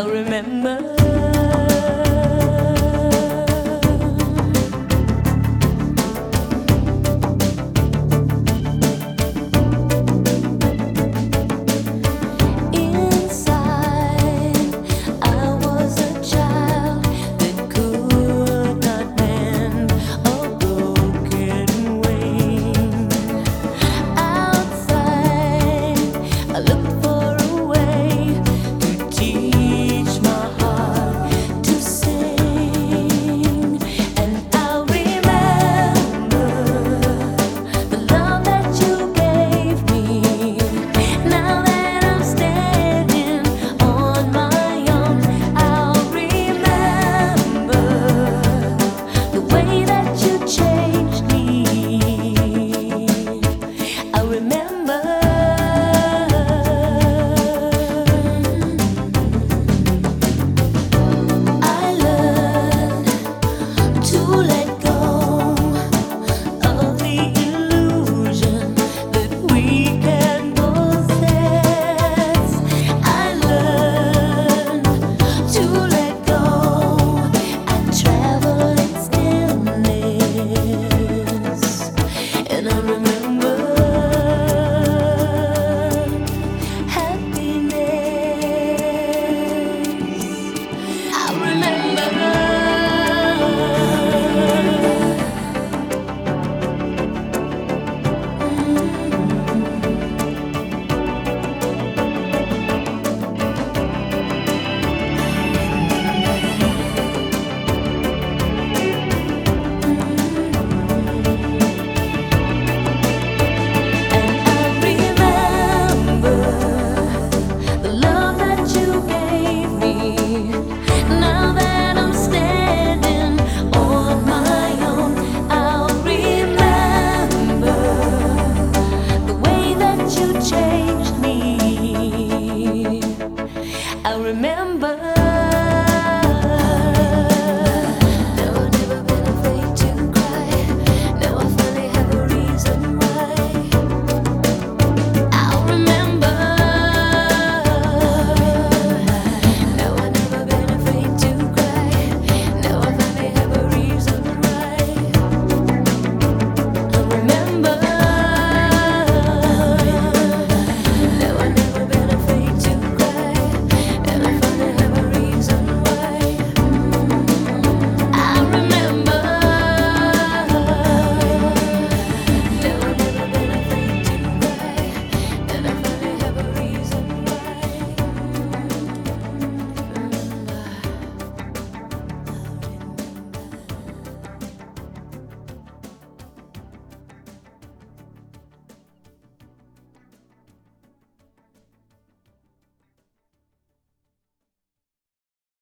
I'll remember.